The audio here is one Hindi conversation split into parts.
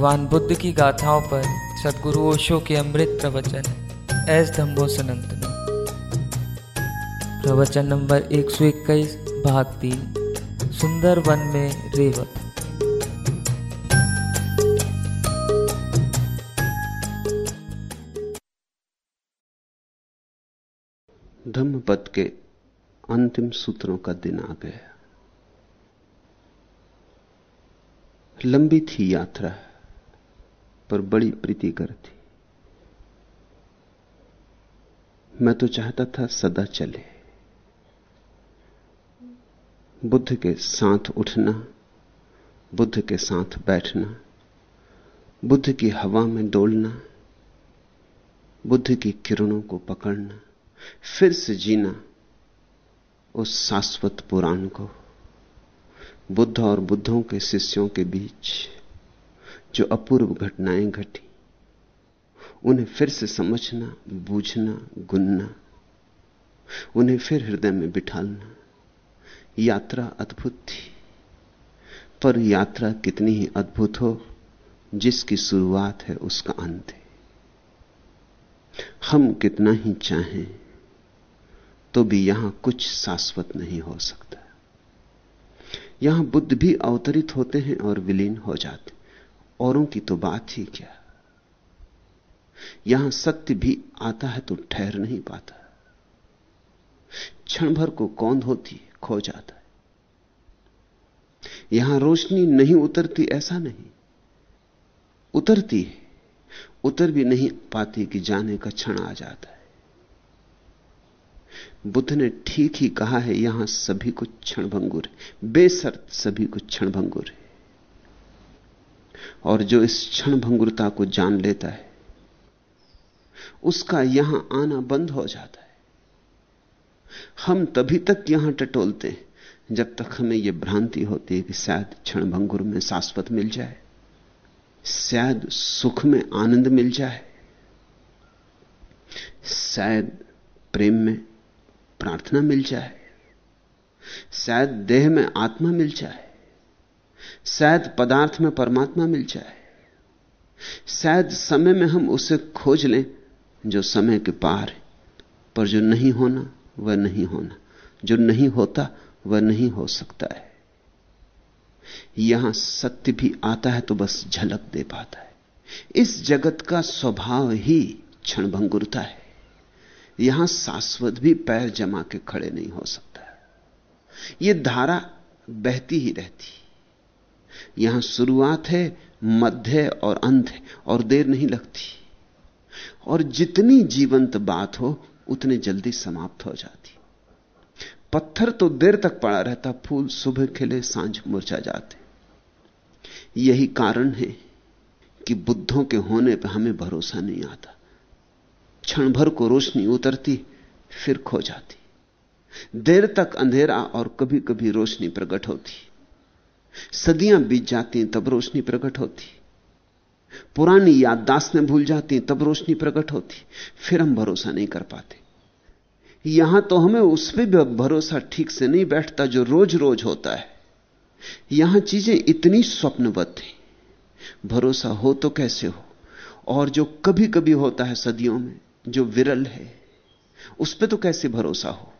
भगवान बुद्ध की गाथाओं पर सदगुरु ओशो के अमृत प्रवचन एस धम्बो सनंतन प्रवचन नंबर 121 भाग तीन सुंदर वन में रेवत। धम्मपद के अंतिम सूत्रों का दिन आ गया। लंबी थी यात्रा। पर बड़ी प्रीतिकर थी मैं तो चाहता था सदा चले। बुद्ध के साथ उठना, बुद्ध के साथ बैठना, बुद्ध की हवा में डोलना बुद्ध की किरणों को पकड़ना, फिर से जीना उस शाश्वत पुराण को। बुद्ध और बुद्धों के शिष्यों के बीच जो अपूर्व घटनाएँ घटी। उन्हें फिर से समझना, बूझना, गुनना, उन्हें फिर हृदय में बिठालना, यात्रा अद्भुत थी। पर यात्रा कितनी ही अद्भुत हो, जिसकी शुरुआत है उसका अंत है। हम कितना ही चाहें तो भी यहाँ कुछ शाश्वत नहीं हो सकता। यहाँ बुद्ध भी अवतरित होते हैं और विलीन हो जाते औरों की तो बात ही क्या? यहाँ सत्य भी आता है तो ठहर नहीं पाता। क्षण भर को कौन होती खो जाता है। यहाँ रोशनी नहीं उतरती ऐसा नहीं। उतरती है, उतर भी नहीं पाती कि जाने का क्षण आ जाता है। बुद्ध ने ठीक ही कहा है, यहाँ सभी कुछ क्षणभंगुर है। बेसर्त सभी कुछ क्षणभंगुर है। और जो इस क्षण भंगुरता को जान लेता है, उसका यहाँ आना बंद हो जाता है। हम तभी तक यहाँ टटोलते हैं, जब तक हमें यह भ्रांति होती है कि शायद क्षण भंगुर में शाश्वत मिल जाए, शायद सुख में आनंद मिल जाए, शायद प्रेम में प्रार्थना मिल जाए, शायद देह में आत्मा मिल जाए। शायद पदार्थ में परमात्मा मिल जाए। शायद समय में हम उसे खोज लें जो समय के पार है, पर जो नहीं होना, वह नहीं होना। जो नहीं होता, वह नहीं हो सकता है। यहाँ सत्य भी आता है तो बस झलक दे पाता है। इस जगत का स्वभाव ही क्षणभंगुरता है। यहाँ शाश्वत भी पैर जमा के खड़े नहीं हो सकता। यह धारा बहती ही रहती यहाँ शुरुआत है, मध्य और अंत है, और देर नहीं लगती। और जितनी जीवंत बात हो, उतनी जल्दी समाप्त हो जाती। पत्थर तो देर तक पड़ा रहता, फूल सुबह खिले साँझ मुरझा जाते। यही कारण है कि बुद्धों के होने पर हमें भरोसा नहीं आता। क्षण भर को रोशनी उतरती, फिर खो जाती। देर तक अंधेरा और कभी कभी रोशनी प्रकट होती। सदियाँ बीत जाती तब रोशनी प्रकट होती। पुरानी याददाश्तें भूल जाती तब रोशनी प्रकट होती। फिर हम भरोसा नहीं कर पाते। यहाँ तो हमें उस पर भी भरोसा ठीक से नहीं बैठता जो रोज रोज होता है। यहाँ चीज़ें इतनी स्वप्नवत हैं। भरोसा हो तो कैसे हो? और जो कभी कभी होता है सदियों में, जो विरल है, उस पर तो कैसे भरोसा हो?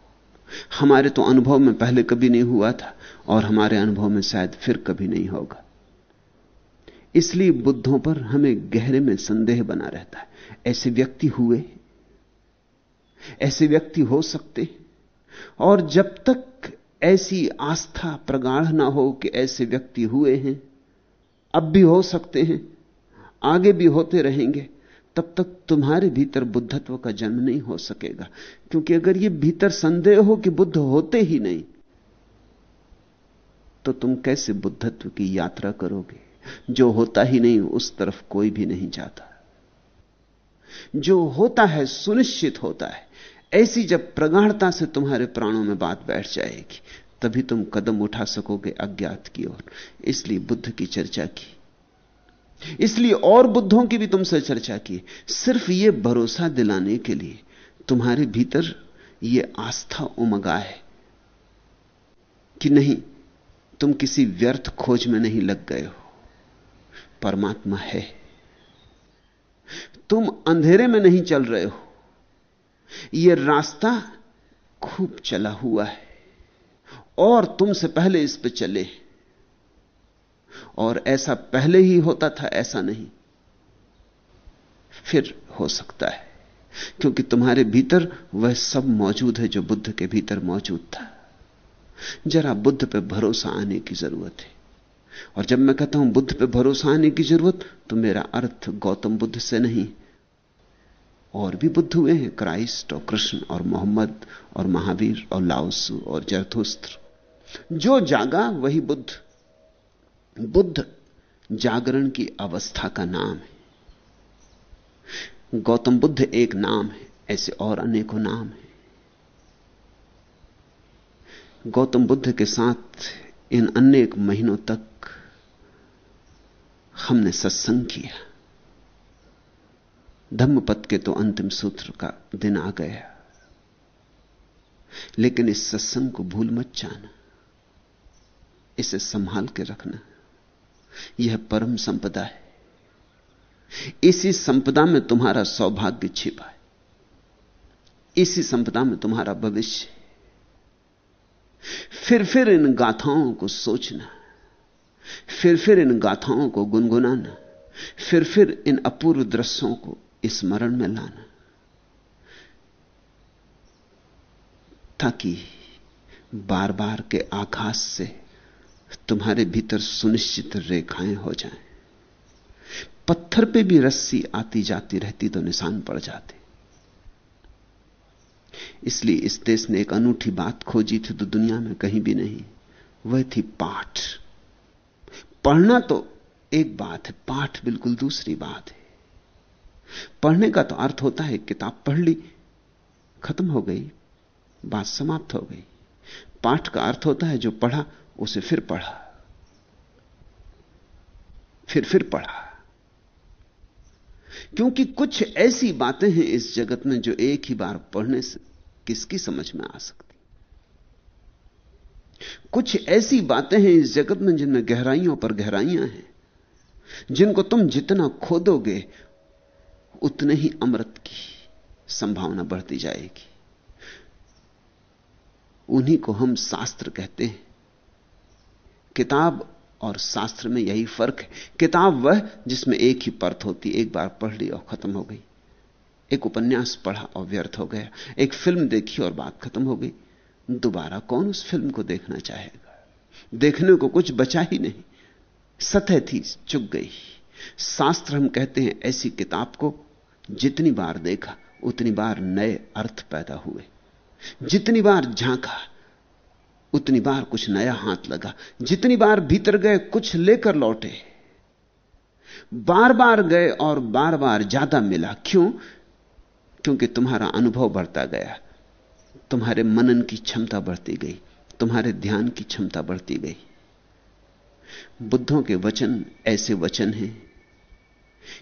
हमारे तो अनुभव में पहले कभी नहीं हुआ था। और हमारे अनुभव में शायद फिर कभी नहीं होगा। इसलिए बुद्धों पर हमें गहरे में संदेह बना रहता है। ऐसे व्यक्ति हुए, ऐसे व्यक्ति हो सकते, और जब तक ऐसी आस्था प्रगाढ़ ना हो कि ऐसे व्यक्ति हुए हैं, अब भी हो सकते हैं, आगे भी होते रहेंगे, तब तक तुम्हारे भीतर बुद्धत्व का जन्म नहीं हो सकेगा। क्योंकि अगर ये भीतर संदेह हो कि बुद्ध होते ही नहीं तो तुम कैसे बुद्धत्व की यात्रा करोगे? जो होता ही नहीं, उस तरफ़ कोई भी नहीं जाता। जो होता है, सुनिश्चित होता है। ऐसी जब प्रगाढ़ता से तुम्हारे प्राणों में बात बैठ जाएगी, तभी तुम कदम उठा सकोगे अज्ञात की ओर। इसलिए बुद्ध की चर्चा की। इसलिए और बुद्धों की भी तुमसे चर्चा की। सिर्फ़ यह भरोसा दिलाने के लिए, तुम्हारे भीतर यह आस्था उमगा है कि नहीं तुम किसी व्यर्थ खोज में नहीं लग गए हो। परमात्मा है। तुम अंधेरे में नहीं चल रहे हो। यह रास्ता खूब चला हुआ है। और तुमसे पहले इस पे चले। और ऐसा पहले ही होता था, ऐसा नहीं। फिर हो सकता है, क्योंकि तुम्हारे भीतर वह सब मौजूद है जो बुद्ध के भीतर मौजूद था। जरा बुद्ध पे भरोसा आने की ज़रूरत है। और जब मैं कहता हूँ बुद्ध पे भरोसा आने की ज़रूरत तो मेरा अर्थ गौतम बुद्ध से नहीं। और भी बुद्ध हुए हैं, क्राइस्ट और कृष्ण और मोहम्मद और महावीर और लाउसु और जरथुस्त्र जो जागा, वही बुद्ध। बुद्ध जागरण की अवस्था का नाम है। गौतम बुद्ध एक नाम है, ऐसे और अनेकों नाम हैं। गौतम बुद्ध के साथ इन अनेक महीनों तक हमने सत्संग किया। धम्मपद के तो अंतिम सूत्र का दिन आ गया। लेकिन इस सत्संग को भूल मत जाना। इसे संभाल के रखना। यह परम संपदा है। इसी संपदा में तुम्हारा सौभाग्य छिपा है। इसी संपदा में तुम्हारा भविष्य फिर फिर इन गाथाओं को सोचना, फिर फिर इन गाथाओं को गुनगुनाना, फिर फिर इन अपूर्व दृश्यों को स्मरण में लाना, ताकि बार बार के आकाश से तुम्हारे भीतर सुनिश्चित रेखाएँ हो जाएँ। पत्थर पे भी रस्सी आती जाती रहती तो निशान पड़ जाते। इसलिए इस देश ने एक अनूठी बात खोजी थी तो दुनिया में कहीं भी नहीं। वह थी पाठ। पढ़ना तो एक बात है, पाठ बिल्कुल दूसरी बात है। पढ़ने का तो अर्थ होता है, किताब पढ़ ली, खत्म हो गई, बात समाप्त हो गई। पाठ का अर्थ होता है, जो पढ़ा, उसे फिर पढ़ा। फिर फिर पढ़ा। क्योंकि कुछ ऐसी बातें हैं इस जगत में, जो एक ही बार पढ़ने से किसकी समझ में आ सकती? कुछ ऐसी बातें हैं इस जगत में जिनमें गहराइयों पर गहराइयाँ हैं। जिनको तुम जितना खोदोगे, उतने ही अमृत की संभावना बढ़ती जाएगी। उन्हीं को हम शास्त्र कहते हैं। किताब और शास्त्र में यही फ़र्क है। किताब वह जिसमें एक ही परत होती, एक बार पढ़ ली और खत्म हो गई। एक उपन्यास पढ़ा और व्यर्थ हो गया। एक फ़िल्म देखी और बात खत्म हो गई। दोबारा कौन उस फ़िल्म को देखना चाहेगा? देखने को कुछ बचा ही नहीं। सतह थी चुक गई। शास्त्र हम कहते हैं ऐसी किताब को, जितनी बार देखा, उतनी बार नए अर्थ पैदा हुए। जितनी बार झांका, उतनी बार कुछ नया हाथ लगा। जितनी बार भीतर गए, कुछ लेकर लौटे। बार बार गए और बार बार ज़्यादा मिला। क्यों? क्योंकि तुम्हारा अनुभव बढ़ता गया। तुम्हारे मनन की क्षमता बढ़ती गई, तुम्हारे ध्यान की क्षमता बढ़ती गई। बुद्धों के वचन ऐसे वचन हैं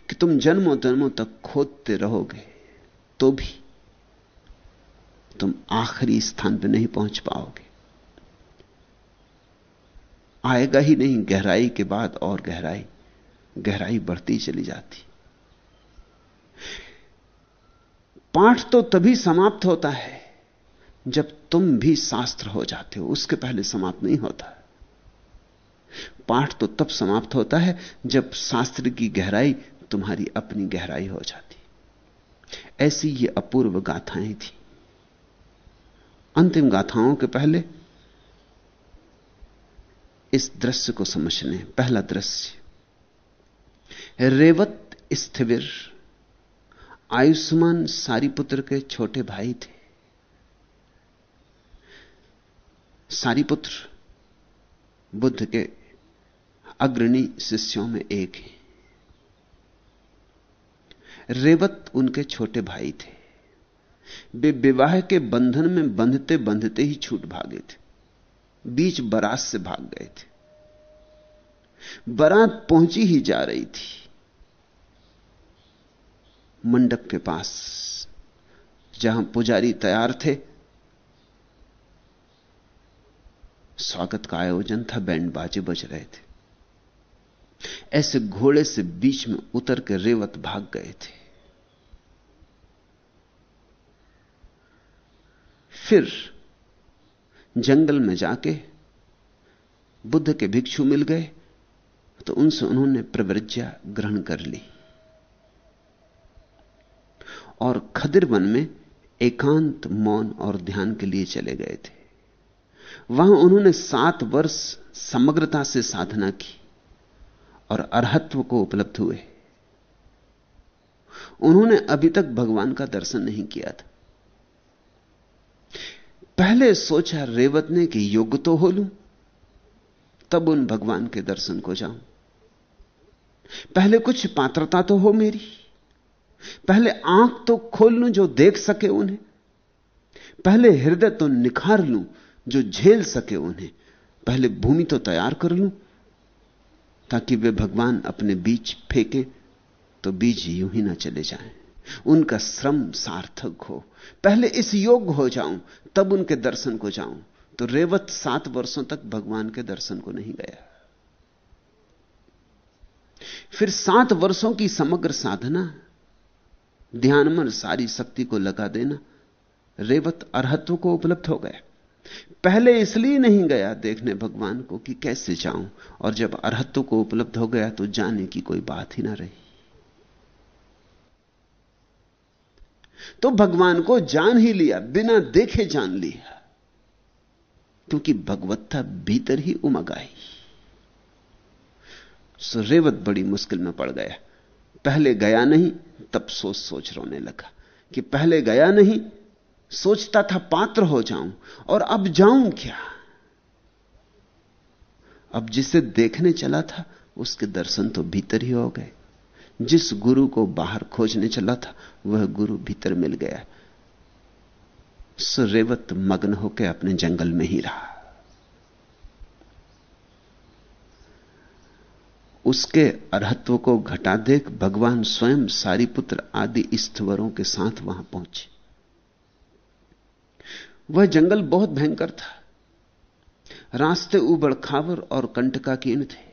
कि तुम जन्मों जन्मों तक खोदते रहोगे तो भी तुम आखिरी स्थान पर नहीं पहुँच पाओगे। आएगा ही नहीं, गहराई के बाद और गहराई गहराई बढ़ती चली जाती। पाठ तो तभी समाप्त होता है जब तुम भी शास्त्र हो जाते हो, उसके पहले समाप्त नहीं होता। पाठ तो तब समाप्त होता है जब शास्त्र की गहराई तुम्हारी अपनी गहराई हो जाती। ऐसी ये अपूर्व गाथाएँ थी। अंतिम गाथाओं के पहले इस दृश्य को समझने, पहला दृश्य, रेवत स्थिविर। आयुष्मान सारीपुत्र के छोटे भाई थे। सारीपुत्र बुद्ध के अग्रणी शिष्यों में एक है। रेवत उनके छोटे भाई थे। वे विवाह के बंधन में बंधते बंधते ही छूट भागे थे। बीच बरात से भाग गए थे। बरात पहुँची ही जा रही थी। मंडप के पास, जहाँ पुजारी तैयार थे। स्वागत का आयोजन था बैंड बाजे बज रहे थे। ऐसे घोड़े से बीच में उतर के रेवत भाग गए थे। फिर जंगल में जाके बुद्ध के भिक्षु मिल गए तो उनसे उन्होंने प्रवृज्ञा ग्रहण कर ली। और खदिर वन में एकांत मौन और ध्यान के लिए चले गए थे। वहाँ उन्होंने सात वर्ष समग्रता से साधना की और अरहत्व को उपलब्ध हुए। उन्होंने अभी तक भगवान का दर्शन नहीं किया था। पहले सोचा रेवत ने कि योग्य तो हो लूँ, तब उन भगवान के दर्शन को जाऊँ। पहले कुछ पात्रता तो हो मेरी। पहले आँख तो खोल लूँ जो देख सके उन्हें। पहले हृदय तो निखार लूँ जो झेल सके उन्हें। पहले भूमि तो तैयार कर लूँ ताकि वे भगवान अपने बीच फेंके तो बीज यूँ ही ना चले जाएँ। उनका श्रम सार्थक हो। पहले इस योग हो जाऊँ, तब उनके दर्शन को जाऊँ। तो रेवत सात वर्षों तक भगवान के दर्शन को नहीं गया। फिर सात वर्षों की समग्र साधना ध्यान मन सारी शक्ति को लगा देना। रेवत अरहत्व को उपलब्ध हो गया पहले इसलिए नहीं गया देखने भगवान को कि कैसे जाऊँ, और जब अरहत्व को उपलब्ध हो गया तो जाने की कोई बात ही ना रही। तो भगवान को जान ही लिया, बिना देखे जान लिया, क्योंकि भगवत्ता भीतर ही उमग आई। सो रेवत बड़ी मुश्किल में पड़ गया। पहले गया नहीं, तब सोच सोच रोने लगा कि पहले गया नहीं, सोचता था पात्र हो जाऊँ, और अब जाऊँ क्या? अब जिसे देखने चला था, उसके दर्शन तो भीतर ही हो गए। जिस गुरु को बाहर खोजने चला था, वह गुरु भीतर मिल गया। सुरेवत मग्न होकर अपने जंगल में ही रहा। उसके अरहत्व को घटा देख भगवान स्वयं सारीपुत्र आदि स्थवरों के साथ वहाँ पहुँचे। वह जंगल बहुत भयंकर था। रास्ते उबड़ खावर और कंटकाकीर्ण थे।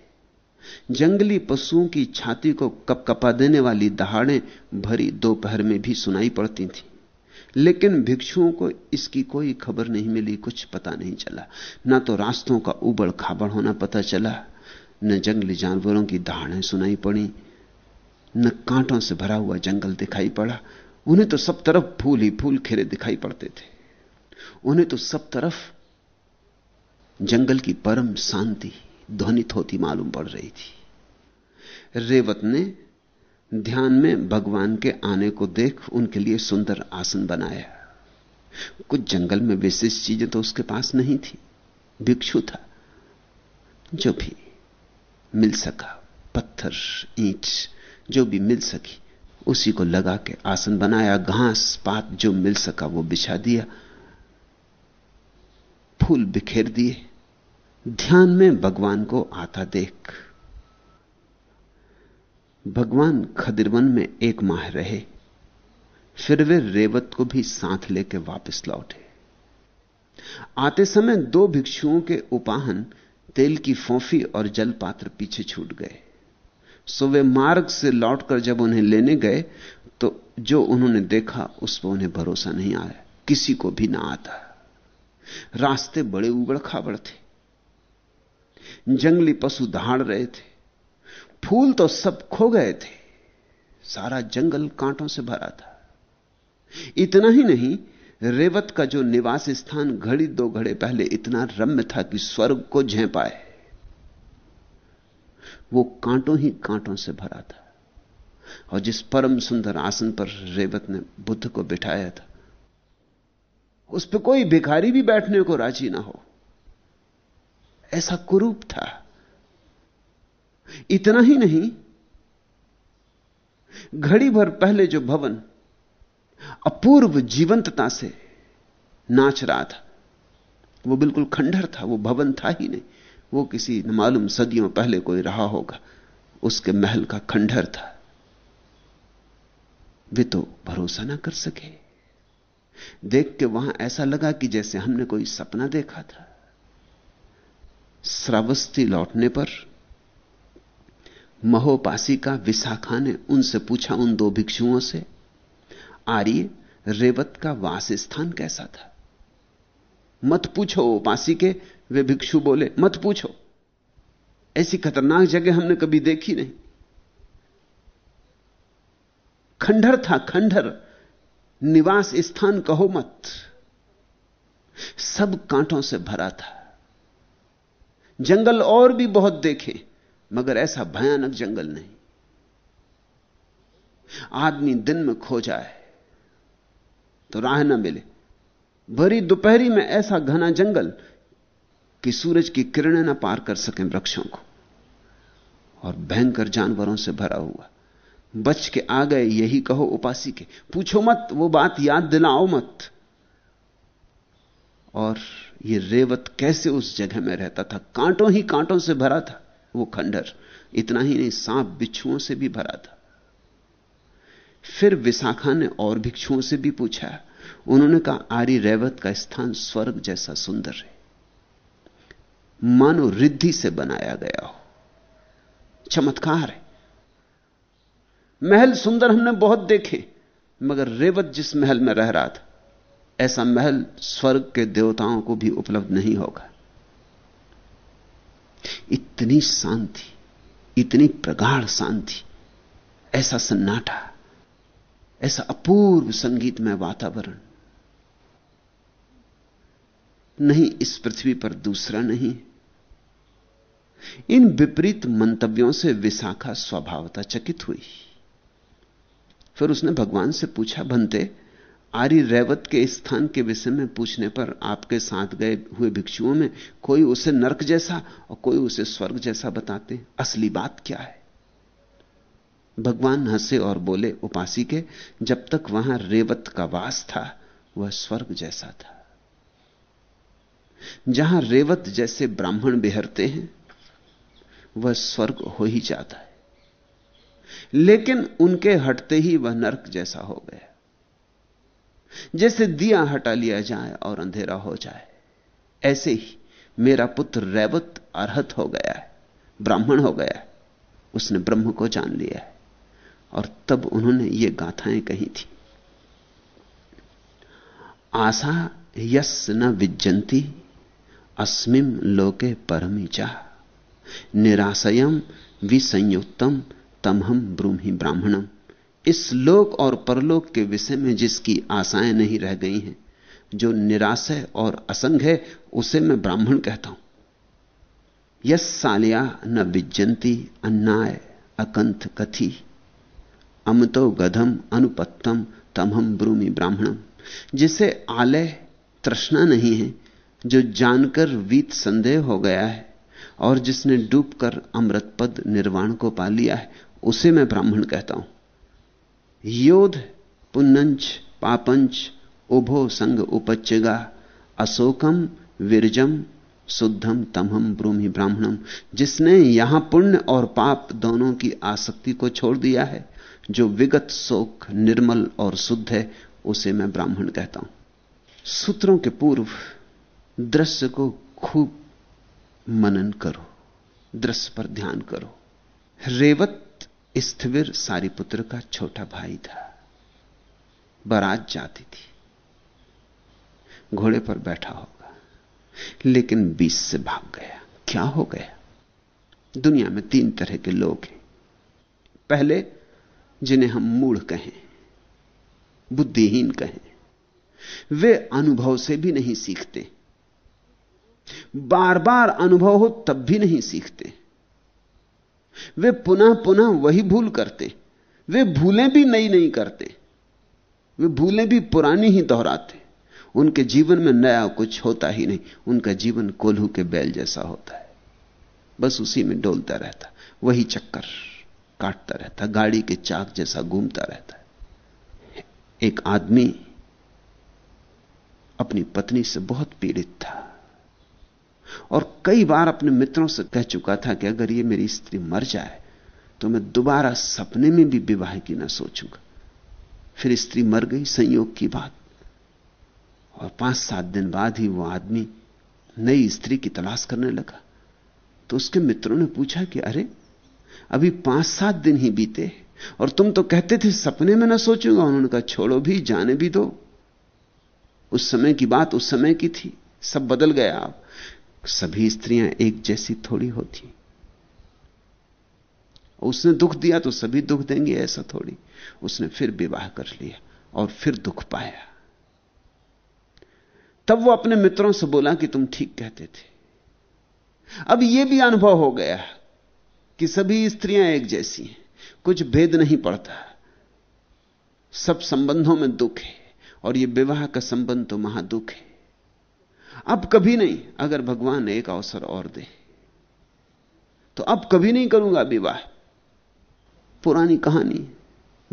जंगली पशुओं की छाती को कपकपा देने वाली दहाड़ें भरी दोपहर में भी सुनाई पड़ती थी। लेकिन भिक्षुओं को इसकी कोई खबर नहीं मिली, कुछ पता नहीं चला। ना तो रास्तों का उबड़ खाबड़ होना पता चला न जंगली जानवरों की दहाड़ें सुनाई पड़ी, न कांटों से भरा हुआ जंगल दिखाई पड़ा। उन्हें तो सब तरफ़ फूल ही फूल खिरे दिखाई पड़ते थे। उन्हें तो सब तरफ़ जंगल की परम शांति ध्वनित होती मालूम पड़ रही थी। रेवत ने ध्यान में भगवान के आने को देख उनके लिए सुंदर आसन बनाया। कुछ जंगल में विशेष चीज़ें तो उसके पास नहीं थी, भिक्षु था, जो भी। मिल सका, पत्थर, ईंट, जो भी मिल सकी, उसी को लगा के आसन बनाया, घास, पात, जो मिल सका, वो बिछा दिया। फूल बिखेर दिए। ध्यान में भगवान को आता देख। भगवान खदिरवन में एक माह रहे। फिर वे रेवत को भी साथ लेकर वापस लौटे। आते समय दो भिक्षुओं के उपाहन तेल की फोफी और जल पात्र पीछे छूट गए। सो वे मार्ग से लौटकर जब उन्हें लेने गए तो जो उन्होंने देखा, उस पर उन्हें भरोसा नहीं आया। किसी को भी ना आता। रास्ते बड़े उबड़ खाबड़ थे। जंगली पशु दहाड़ रहे थे। फूल तो सब खो गए थे। सारा जंगल कांटों से भरा था। इतना ही नहीं रेवत का जो निवास स्थान घड़ी दो घड़े पहले इतना रम्य था कि स्वर्ग को झे पाए। वो कांटों ही कांटों से भरा था। और जिस परम सुंदर आसन पर रेवत ने बुद्ध को बिठाया था, उस पर कोई भिखारी भी बैठने को राज़ी ना हो। ऐसा कुरूप था। इतना ही नहीं, घड़ी भर पहले जो भवन अपूर्व जीवंतता से नाच रहा था। वो बिल्कुल खंडर था, वो भवन था ही नहीं। वो किसी न मालूम सदियों पहले कोई रहा होगा, उसके महल का खंडर था। वे तो भरोसा ना कर सके। देख के वहाँ ऐसा लगा कि जैसे हमने कोई सपना देखा था। श्रावस्ती लौटने पर महोपासी का विशाखा ने उनसे पूछा उन दो भिक्षुओं से आर्य रेवत का वास स्थान कैसा था? मत पूछो उपासी के, वे भिक्षु बोले, मत पूछो। ऐसी खतरनाक जगह हमने कभी देखी नहीं। खंडर था खंडर निवास स्थान कहो मत। सब कांटों से भरा था। जंगल और भी बहुत देखे, मगर ऐसा भयानक जंगल नहीं। आदमी दिन में खो जाए। तो राह ना मिले। भरी दोपहरी में ऐसा घना जंगल कि सूरज की किरणें ना पार कर सकें वृक्षों को। और भयंकर जानवरों से भरा हुआ। बच के आ गए यही कहो उपासी के। पूछो मत, वो बात याद दिलाओ मत। और ये रेवत कैसे उस जगह में रहता था? कांटों ही कांटों से भरा था। वो खंडर, इतना ही नहीं, सांप बिच्छुओं से भी भरा था। फिर विशाखा ने और भिक्षुओं से भी पूछा, उन्होंने कहा, आरी रेवत का स्थान स्वर्ग जैसा सुंदर है। मानो रिद्धि से बनाया गया हो। चमत्कार है। महल सुंदर हमने बहुत देखे, मगर रेवत जिस महल में रह रहा था, ऐसा महल स्वर्ग के देवताओं को भी उपलब्ध नहीं होगा। इतनी शांति, इतनी प्रगाढ़ शांति, ऐसा सन्नाटा ऐसा अपूर्व संगीत में वातावरण। नहीं, इस पृथ्वी पर दूसरा नहीं। इन विपरीत मंतव्यों से विशाखा स्वभावता चकित हुई। फिर उसने भगवान से पूछा बनते आर्य रैवत के स्थान के विषय में पूछने पर आपके साथ गए हुए भिक्षुओं में कोई उसे नरक जैसा और कोई उसे स्वर्ग जैसा बताते? असली बात क्या है? भगवान हंसे और बोले, उपासी के, जब तक वहाँ रेवत का वास था, वह स्वर्ग जैसा था। जहाँ रेवत जैसे ब्राह्मण बिहरते हैं, वह स्वर्ग हो ही जाता है। लेकिन उनके हटते ही वह नरक जैसा हो गया। जैसे दिया हटा लिया जाए और अंधेरा हो जाए, ऐसे ही मेरा पुत्र रेवत अर्हत हो गया है, ब्राह्मण हो गया है, उसने ब्रह्म को जान लिया है। और तब उन्होंने ये गाथाएँ कही थी। आशा यस न विजंती अस्मिम लोके परमी चाह निराशयम विसंयुक्तम तम हम ब्रूहि ब्राह्मणम इस लोक और परलोक के विषय में जिसकी आशाएँ नहीं रह गई हैं, जो निराश है और असंग है, उसे मैं ब्राह्मण कहता हूँ। यस सालिया न विजंती अन्नाय अकंथ कथी। अमतो गधम अनुपत्तम तमहम ब्रूमि ब्राह्मणम। जिसे आलय तृष्णा नहीं है, जो जानकर वीत संदेह हो गया है, और जिसने डूबकर अमृत पद निर्वाण को पा लिया है, उसे मैं ब्राह्मण कहता हूँ। योध पुन्नंच, पापंच, उभो संग उपच्चगा अशोकम विरजम शुद्धम तमहम ब्रूमि ब्राह्मणम, जिसने यहाँ पुण्य और पाप दोनों की आसक्ति को छोड़ दिया है, जो विगत शोक, निर्मल और शुद्ध है, उसे मैं ब्राह्मण कहता हूँ। सूत्रों के पूर्व दृश्य को खूब मनन करो, दृश्य पर ध्यान करो। रेवत स्थविर सारीपुत्र का छोटा भाई था, बारात जाती थी, घोड़े पर बैठा होगा लेकिन बीच से भाग गया। क्या हो गया? दुनिया में तीन तरह के लोग हैं। पहले, जिन्हें हम मूढ़ कहें, बुद्धिहीन कहें, वे अनुभव से भी नहीं सीखते। बार बार अनुभव हो तब भी नहीं सीखते। वे पुनः पुनः वही भूल करते। वे भूलें भी नई नहीं करते। वे भूलें भी पुरानी ही दोहराते। उनके जीवन में नया कुछ होता ही नहीं। उनका जीवन कोल्हू के बैल जैसा होता है। बस उसी में डोलता रहता, वही चक्कर काटता रहता, गाड़ी के चाक जैसा घूमता रहता है। एक आदमी अपनी पत्नी से बहुत पीड़ित था और कई बार अपने मित्रों से कह चुका था कि अगर ये मेरी स्त्री मर जाए तो मैं दोबारा सपने में भी विवाह की ना सोचूँगा। फिर स्त्री मर गई, संयोग की बात और पाँच सात दिन बाद ही वो आदमी नई स्त्री की तलाश करने लगा। तो उसके मित्रों ने पूछा कि, अरे, अभी पाँच सात दिन ही बीते और तुम तो कहते थे सपने में ना सोचूँगा। उन्होंने कहा, छोड़ो भी, जाने भी दो। उस समय की बात उस समय की थी, सब बदल गया अब। सभी स्त्रियाँ एक जैसी थोड़ी होती। उसने दुख दिया तो सभी दुख देंगे ऐसा थोड़ी। उसने फिर विवाह कर लिया और फिर दुख पाया। तब वो अपने मित्रों से बोला कि तुम ठीक कहते थे। अब यह भी अनुभव हो गया कि सभी स्त्रियाँ एक जैसी हैं। कुछ भेद नहीं पड़ता। सब संबंधों में दुख है और यह विवाह का संबंध तो महादुख है। अब कभी नहीं, अगर भगवान एक अवसर और दे तो अब कभी नहीं करूँगा विवाह। पुरानी कहानी,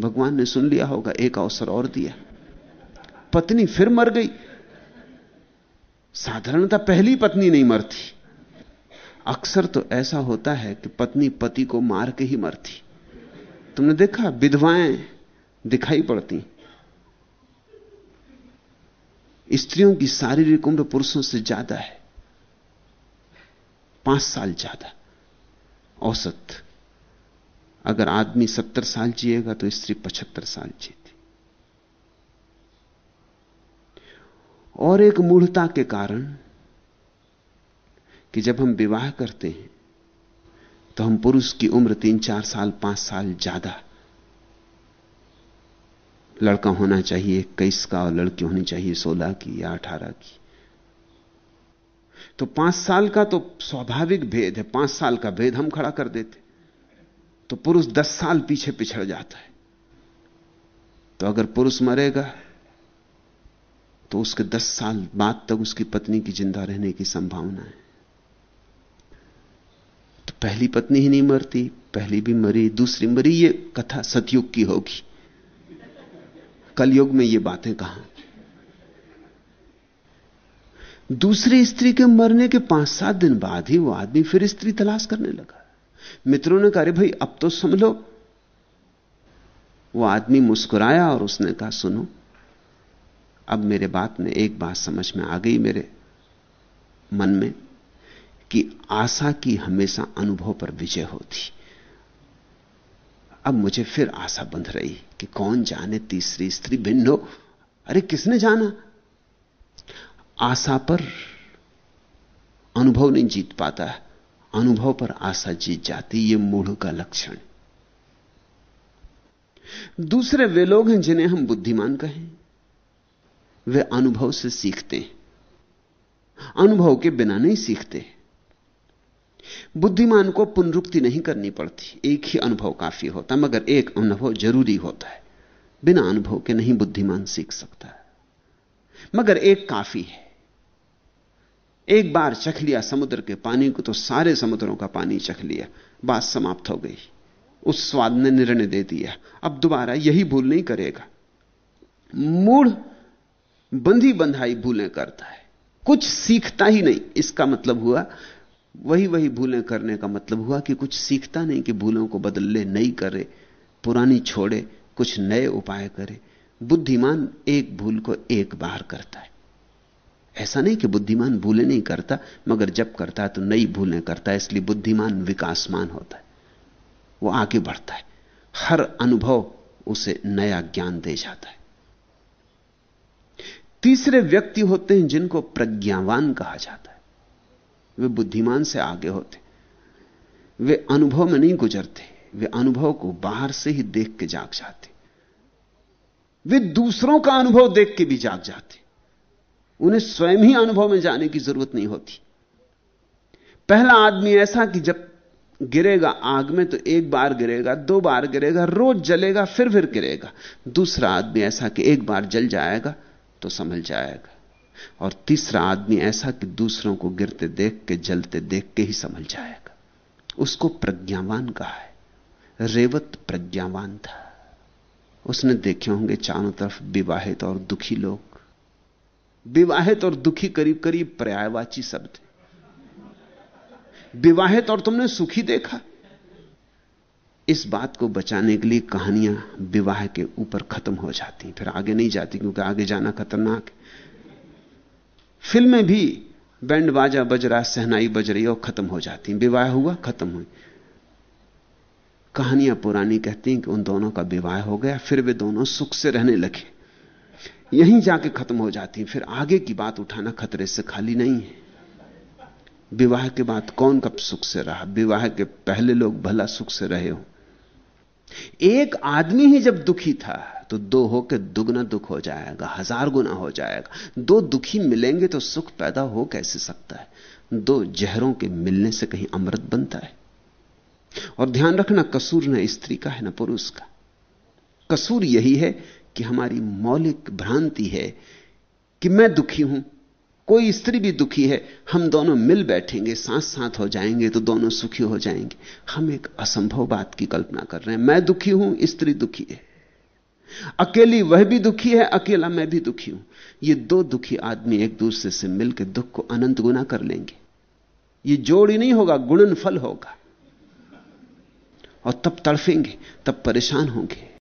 भगवान ने सुन लिया होगा, एक अवसर और दिया। पत्नी फिर मर गई। साधारणता पहली पत्नी नहीं मरती। अक्सर तो ऐसा होता है कि पत्नी पति को मार के ही मरती। तुमने देखा, विधवाएँ दिखाई पड़ती। स्त्रियों की शारीरिक उम्र पुरुषों से ज़्यादा है। पाँच साल ज़्यादा। औसत। अगर आदमी सत्तर साल जिएगा तो स्त्री पचहत्तर साल जीती और एक मूढ़ता के कारण कि जब हम विवाह करते हैं तो हम पुरुष की उम्र तीन, चार साल, पाँच साल ज़्यादा। लड़का होना चाहिए, इक्कीस का, और लड़की होनी चाहिए, सोलह की या अठारह की। तो पाँच साल का तो स्वाभाविक भेद है, पाँच साल का भेद हम खड़ा कर देते तो पुरुष दस साल पीछे पिछड़ जाता है। तो अगर पुरुष मरेगा तो उसके दस साल बाद तक उसकी पत्नी की ज़िंदा रहने की संभावना है। तो पहली पत्नी ही नहीं मरती, पहली भी मरी, दूसरी मरी, ये कथा सतयुग की होगी। कलयुग में ये बातें कहाँ? दूसरी स्त्री के मरने के पाँच सात दिन बाद ही वो आदमी फिर स्त्री तलाश करने लगा। मित्रों ने कहा भाई, अब तो समझ लो वो आदमी मुस्कुराया और उसने कहा, सुनो अब मेरे बात में एक बात समझ में आ गई मेरे मन में कि आशा की हमेशा अनुभव पर विजय होती। अब मुझे फिर आशा बंध रही कि कौन जाने तीसरी स्त्री भिन्न हो। अरे किसने जाना? आशा पर अनुभव नहीं जीत पाता। है अनुभव पर आशा जीत जाती, ये मूढ़ का लक्षण। दूसरे वे लोग हैं जिन्हें हम बुद्धिमान कहें। वे अनुभव से सीखते हैं। अनुभव के बिना नहीं सीखते। बुद्धिमान को पुनरुक्ति नहीं करनी पड़ती। एक ही अनुभव काफ़ी होता, मगर एक अनुभव ज़रूरी होता है। बिना अनुभव के नहीं बुद्धिमान सीख सकता। मगर एक काफ़ी है। एक बार चख लिया समुद्र के पानी को तो सारे समुद्रों का पानी चख लिया। बात समाप्त हो गई। उस स्वाद ने निर्णय दे दिया। अब दोबारा यही भूल नहीं करेगा। मूढ़ बंधी बंधाई भूलें करता है। कुछ सीखता ही नहीं। इसका मतलब हुआ, वही वही भूलें करने का मतलब हुआ कि कुछ सीखता नहीं कि भूलों को बदल ले नई करे, पुरानी छोड़े, कुछ नए उपाय करे। बुद्धिमान एक भूल को एक बार करता है। ऐसा नहीं कि बुद्धिमान भूलें नहीं करता, मगर जब करता है तो नई भूलें करता है, इसलिए बुद्धिमान विकासमान होता है। वो आगे बढ़ता है। हर अनुभव उसे नया ज्ञान दे जाता है। तीसरे व्यक्ति होते हैं जिनको प्रज्ञावान कहा जाता है। वे बुद्धिमान से आगे होते वे अनुभव में नहीं गुजरते, वे अनुभव को बाहर से ही देख के जाग जाते वे दूसरों का अनुभव देख के भी जाग जाते उन्हें स्वयं ही अनुभव में जाने की ज़रूरत नहीं होती। पहला आदमी ऐसा कि जब गिरेगा आग में तो एक बार गिरेगा, दो बार गिरेगा, रोज जलेगा, फिर फिर गिरेगा। दूसरा आदमी ऐसा कि एक बार जल जाएगा तो समझ जाएगा। और तीसरा आदमी ऐसा कि दूसरों को गिरते देख के, जलते देख के ही समझ जाएगा। उसको प्रज्ञावान कहा है। रेवत प्रज्ञावान था। उसने देखे होंगे चारों तरफ़ विवाहित और दुखी लोग। विवाहित और दुखी करीब करीब पर्यायवाची शब्द विवाहित और तुमने सुखी देखा? इस बात को बचाने के लिए कहानियाँ विवाह के ऊपर खत्म हो जाती फिर आगे नहीं जाती क्योंकि आगे जाना खतरनाक है। फ़िल्में भी बैंड बाजा बज रहा, सहनाई बज रही और खत्म हो जाती विवाह हुआ, खत्म हुई। कहानियाँ पुरानी कहती हैं कि उन दोनों का विवाह हो गया, फिर वे दोनों सुख से रहने लगे। यहीं जाके खत्म हो जाती फिर आगे की बात उठाना खतरे से खाली नहीं है। विवाह के बाद कौन कब सुख से रहा? विवाह के पहले लोग भला सुख से रहे हो। एक आदमी ही जब दुखी था तो दो होकर दुगना दुख हो जाएगा, हज़ार गुना हो जाएगा। दो दुखी मिलेंगे तो सुख पैदा हो कैसे सकता है? दो जहरों के मिलने से कहीं अमृत बनता है। और ध्यान रखना, कसूर न स्त्री का है, न पुरुष का। कसूर यही है कि हमारी मौलिक भ्रांति है कि मैं दुखी हूँ कोई स्त्री भी दुखी है, हम दोनों मिल बैठेंगे साथ साथ हो जाएँगे तो दोनों सुखी हो जाएँगे। हम एक असंभव बात की कल्पना कर रहे हैं। मैं दुखी हूँ, स्त्री दुखी है। अकेली वह भी दुखी है, अकेला मैं भी दुखी हूँ। ये दो दुखी आदमी एक दूसरे से मिलकर दुख को अनंत गुना कर लेंगे। ये जोड़ ही नहीं होगा गुणन फल होगा। और तब तड़फेंगे, तब परेशान होंगे।